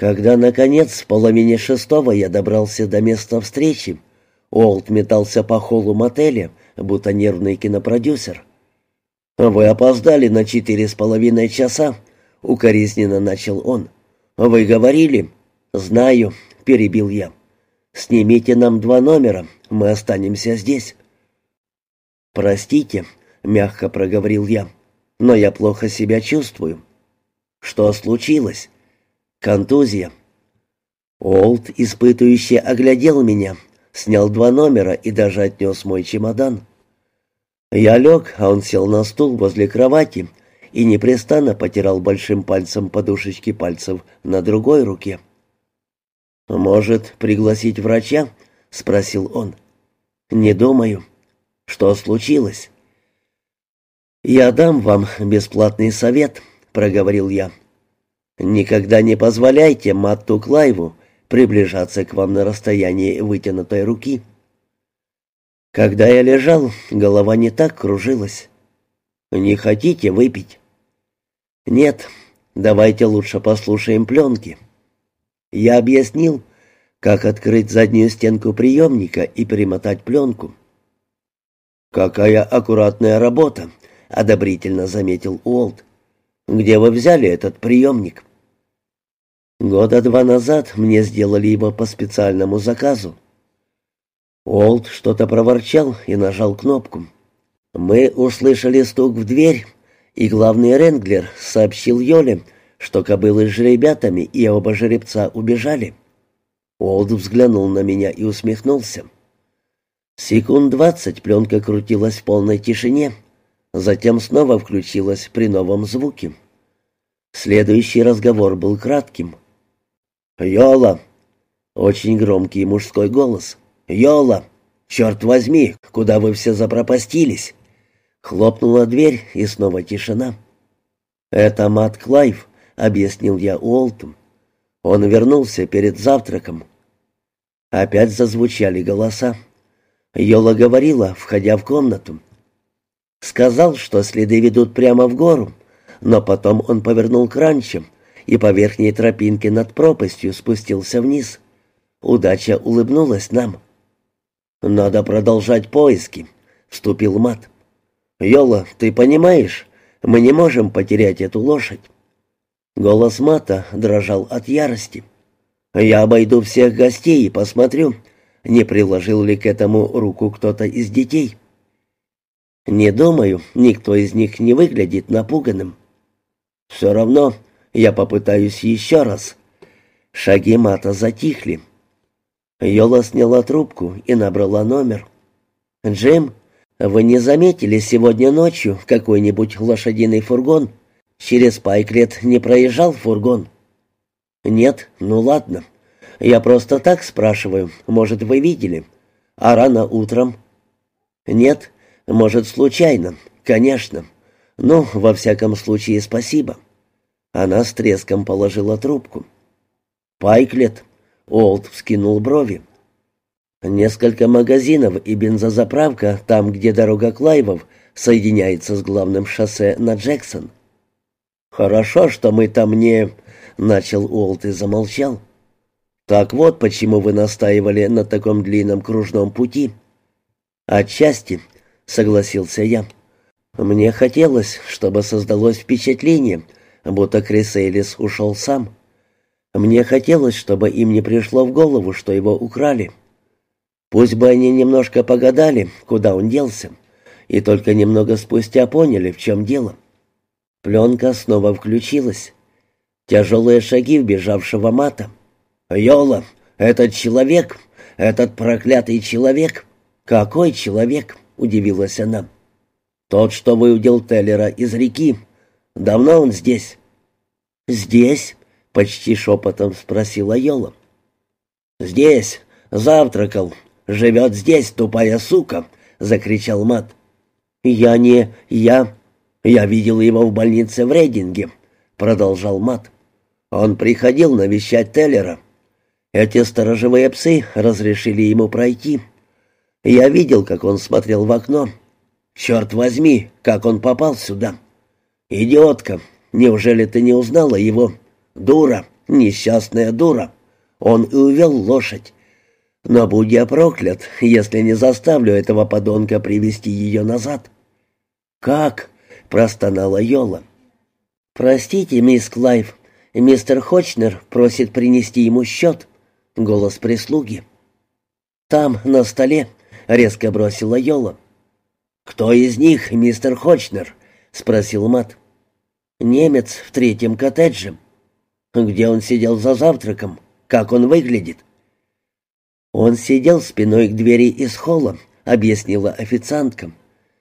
Когда, наконец, в половине шестого я добрался до места встречи, Уолт метался по холлу мотеля, будто нервный кинопродюсер. «Вы опоздали на четыре с половиной часа», — укоризненно начал он. «Вы говорили?» «Знаю», — перебил я. «Снимите нам два номера, мы останемся здесь». «Простите», — мягко проговорил я, — «но я плохо себя чувствую». «Что случилось?» «Контузия». Олд, испытывающе оглядел меня, снял два номера и даже отнес мой чемодан. Я лег, а он сел на стул возле кровати и непрестанно потирал большим пальцем подушечки пальцев на другой руке. «Может, пригласить врача?» — спросил он. «Не думаю. Что случилось?» «Я дам вам бесплатный совет», — проговорил я. «Никогда не позволяйте Матту Клайву приближаться к вам на расстоянии вытянутой руки». Когда я лежал, голова не так кружилась. «Не хотите выпить?» «Нет, давайте лучше послушаем пленки». Я объяснил, как открыть заднюю стенку приемника и перемотать пленку. «Какая аккуратная работа», — одобрительно заметил Уолт. «Где вы взяли этот приемник?» «Года два назад мне сделали его по специальному заказу. Олд что-то проворчал и нажал кнопку. Мы услышали стук в дверь, и главный ренглер сообщил Йоле, что кобылы с жеребятами и оба жеребца убежали. Олд взглянул на меня и усмехнулся. Секунд двадцать пленка крутилась в полной тишине, затем снова включилась при новом звуке. Следующий разговор был кратким. «Йола!» — очень громкий мужской голос. «Йола! Черт возьми, куда вы все запропастились?» Хлопнула дверь, и снова тишина. «Это Мат Клайв», — объяснил я Уолту. Он вернулся перед завтраком. Опять зазвучали голоса. Йола говорила, входя в комнату. Сказал, что следы ведут прямо в гору, но потом он повернул к ранчам и по верхней тропинке над пропастью спустился вниз. Удача улыбнулась нам. «Надо продолжать поиски», — вступил Мат. «Йола, ты понимаешь, мы не можем потерять эту лошадь». Голос Мата дрожал от ярости. «Я обойду всех гостей и посмотрю, не приложил ли к этому руку кто-то из детей». «Не думаю, никто из них не выглядит напуганным». «Все равно я попытаюсь еще раз». Шаги Мата затихли. Йола сняла трубку и набрала номер. «Джим, вы не заметили сегодня ночью какой-нибудь лошадиный фургон? Через Пайклет не проезжал фургон?» «Нет, ну ладно. Я просто так спрашиваю. Может, вы видели? А рано утром?» «Нет, может, случайно. Конечно. Ну, во всяком случае, спасибо». Она с треском положила трубку. «Пайклет», Олд вскинул брови. Несколько магазинов и бензозаправка там, где дорога Клайвов соединяется с главным шоссе на Джексон. Хорошо, что мы там не... Начал Уолт и замолчал. Так вот, почему вы настаивали на таком длинном кружном пути. Отчасти, согласился я. Мне хотелось, чтобы создалось впечатление, будто Крис Эйлис ушел сам. Мне хотелось, чтобы им не пришло в голову, что его украли. Пусть бы они немножко погадали, куда он делся, и только немного спустя поняли, в чем дело. Пленка снова включилась. Тяжелые шаги вбежавшего мата. «Йола, этот человек, этот проклятый человек!» «Какой человек?» — удивилась она. «Тот, что выудил Теллера из реки. Давно он здесь?» «Здесь?» — почти шепотом спросила Йола. «Здесь, завтракал, живет здесь, тупая сука!» — закричал Мат. «Я не... я... я видел его в больнице в Рейдинге», — продолжал Мат. «Он приходил навещать Теллера. Эти сторожевые псы разрешили ему пройти. Я видел, как он смотрел в окно. Черт возьми, как он попал сюда! Идиотка, неужели ты не узнала его?» «Дура! Несчастная дура. Он и увел лошадь. Но будь я проклят, если не заставлю этого подонка привести ее назад. «Как?» — простонала Йола. «Простите, мисс Клайв, мистер Хочнер просит принести ему счет». Голос прислуги. «Там, на столе», — резко бросила Йола. «Кто из них, мистер Хочнер?» — спросил Мат. «Немец в третьем коттедже». «Где он сидел за завтраком? Как он выглядит?» «Он сидел спиной к двери из холла», — объяснила официантка.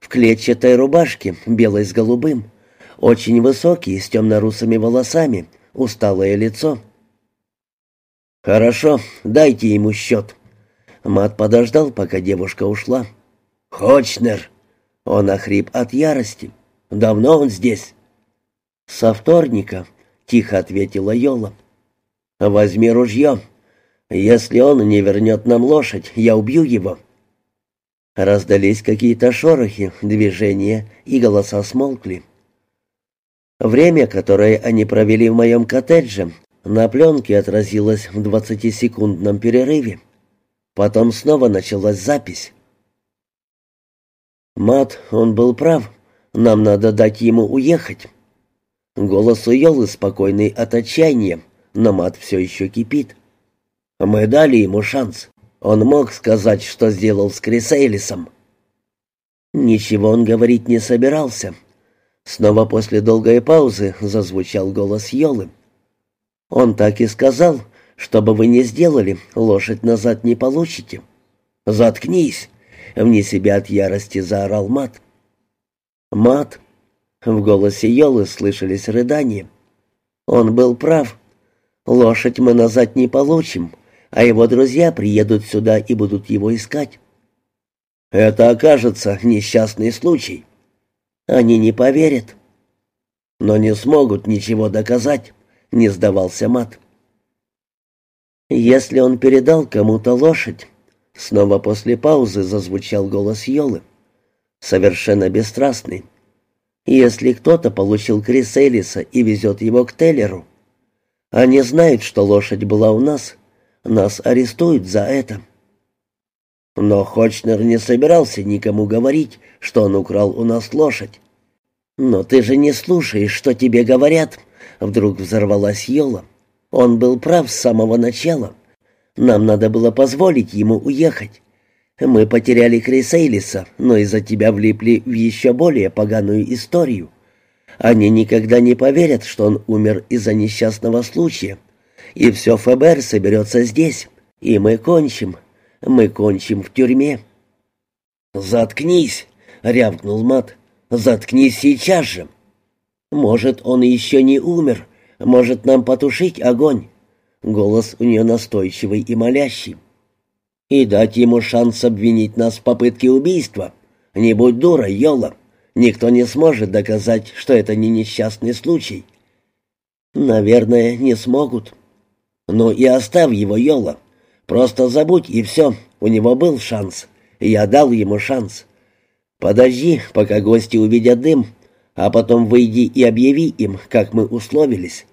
«В клетчатой рубашке, белой с голубым. Очень высокий, с темно-русыми волосами, усталое лицо». «Хорошо, дайте ему счет». Мат подождал, пока девушка ушла. «Хочнер!» Он охрип от ярости. «Давно он здесь?» «Со вторника», — тихо ответила Йола. «Возьми ружье. Если он не вернет нам лошадь, я убью его». Раздались какие-то шорохи, движения, и голоса смолкли. Время, которое они провели в моем коттедже, на пленке отразилось в двадцатисекундном перерыве. Потом снова началась запись. «Мат, он был прав. Нам надо дать ему уехать». Голос у Йолы спокойный от отчаяния, но Мат все еще кипит. Мы дали ему шанс. Он мог сказать, что сделал с Крисейлисом. Ничего он говорить не собирался. Снова после долгой паузы зазвучал голос Йолы. Он так и сказал, что бы вы ни сделали, лошадь назад не получите. Заткнись, вне себя от ярости заорал Мат. Мат. В голосе Йолы слышались рыдания. Он был прав. Лошадь мы назад не получим а его друзья приедут сюда и будут его искать. Это окажется несчастный случай. Они не поверят. Но не смогут ничего доказать, не сдавался Мат. Если он передал кому-то лошадь, снова после паузы зазвучал голос Йолы, совершенно бесстрастный. Если кто-то получил Крис Элиса и везет его к Теллеру, они знают, что лошадь была у нас, нас арестуют за это». Но Хочнер не собирался никому говорить, что он украл у нас лошадь. «Но ты же не слушаешь, что тебе говорят», — вдруг взорвалась Йола. «Он был прав с самого начала. Нам надо было позволить ему уехать. Мы потеряли Крисейлиса, но из-за тебя влипли в еще более поганую историю. Они никогда не поверят, что он умер из-за несчастного случая, и все ФБР соберется здесь, и мы кончим, мы кончим в тюрьме». «Заткнись!» — рявкнул Мат. «Заткнись сейчас же!» «Может, он еще не умер, может, нам потушить огонь?» Голос у нее настойчивый и молящий. «И дать ему шанс обвинить нас в попытке убийства. Не будь дура, Йола. Никто не сможет доказать, что это не несчастный случай». «Наверное, не смогут». «Ну и оставь его, Йола. Просто забудь, и все. У него был шанс. Я дал ему шанс. Подожди, пока гости увидят дым, а потом выйди и объяви им, как мы условились.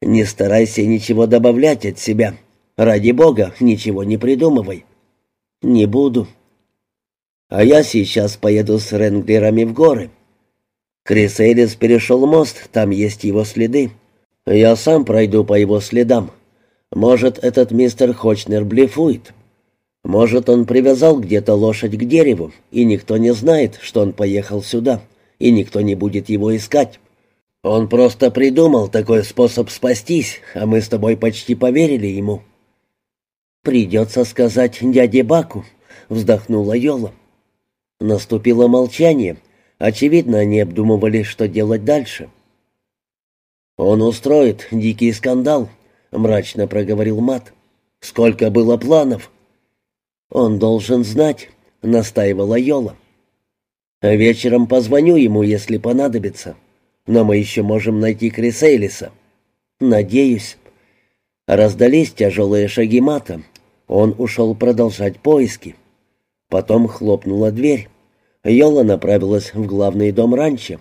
Не старайся ничего добавлять от себя. Ради бога, ничего не придумывай». «Не буду». «А я сейчас поеду с Ренглерами в горы». Крис Элис перешел мост, там есть его следы. Я сам пройду по его следам. Может, этот мистер Хочнер блефует. Может, он привязал где-то лошадь к дереву, и никто не знает, что он поехал сюда, и никто не будет его искать. Он просто придумал такой способ спастись, а мы с тобой почти поверили ему». «Придется сказать дяде Баку», — вздохнула Йола. Наступило молчание. Очевидно, они обдумывали, что делать дальше. «Он устроит дикий скандал», мрачно проговорил Мат. Сколько было планов? Он должен знать, настаивала Йола. Вечером позвоню ему, если понадобится. Но мы еще можем найти Крисейлиса. Надеюсь. Раздались тяжелые шаги Мата. Он ушел продолжать поиски. Потом хлопнула дверь. Йола направилась в главный дом ранчо.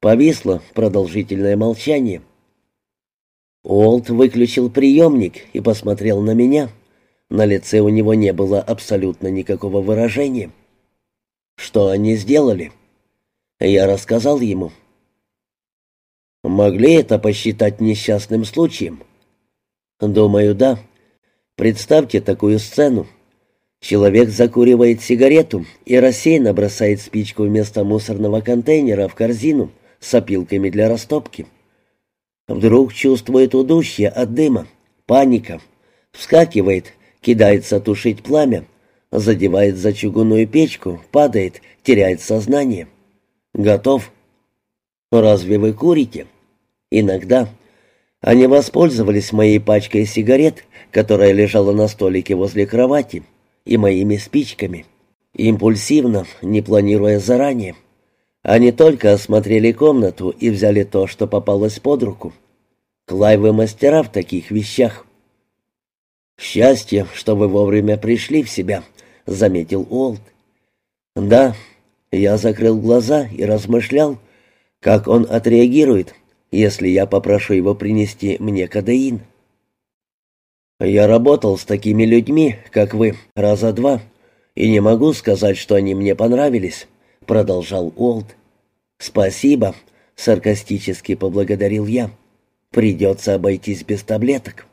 Повисло продолжительное молчание. Уолт выключил приемник и посмотрел на меня. На лице у него не было абсолютно никакого выражения. Что они сделали? Я рассказал ему. Могли это посчитать несчастным случаем? Думаю, да. Представьте такую сцену. Человек закуривает сигарету и рассеянно бросает спичку вместо мусорного контейнера в корзину с опилками для растопки. Вдруг чувствует удушье от дыма, паника, вскакивает, кидается тушить пламя, задевает за чугунную печку, падает, теряет сознание. Готов. Разве вы курите? Иногда. Они воспользовались моей пачкой сигарет, которая лежала на столике возле кровати, и моими спичками. Импульсивно, не планируя заранее. Они только осмотрели комнату и взяли то, что попалось под руку. Клайвы мастера в таких вещах. «Счастье, что вы вовремя пришли в себя», — заметил Уолт. «Да». Я закрыл глаза и размышлял, как он отреагирует, если я попрошу его принести мне кадеин. Я работал с такими людьми, как вы, раза два, и не могу сказать, что они мне понравились продолжал Уолт. «Спасибо», — саркастически поблагодарил я. «Придется обойтись без таблеток».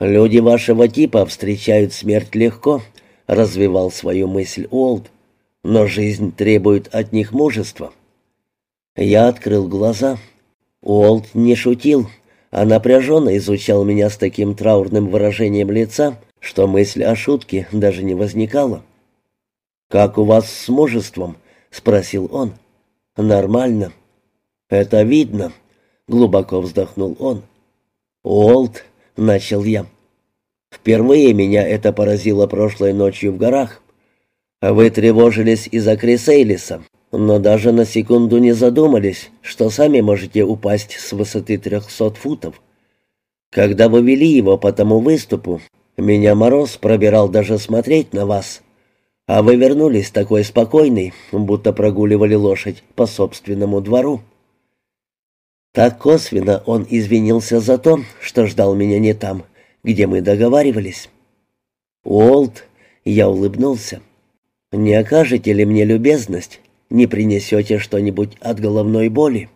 «Люди вашего типа встречают смерть легко», — развивал свою мысль Уолт. «Но жизнь требует от них мужества». Я открыл глаза. Уолт не шутил, а напряженно изучал меня с таким траурным выражением лица, что мысль о шутке даже не возникала. «Как у вас с мужеством?» — спросил он. «Нормально». «Это видно», — глубоко вздохнул он. «Уолт», — начал я. «Впервые меня это поразило прошлой ночью в горах. Вы тревожились из-за Крисейлиса, но даже на секунду не задумались, что сами можете упасть с высоты трехсот футов. Когда вы вели его по тому выступу, меня мороз пробирал даже смотреть на вас». А вы вернулись такой спокойный, будто прогуливали лошадь по собственному двору. Так косвенно он извинился за то, что ждал меня не там, где мы договаривались. Уолт, я улыбнулся. Не окажете ли мне любезность? Не принесете что-нибудь от головной боли?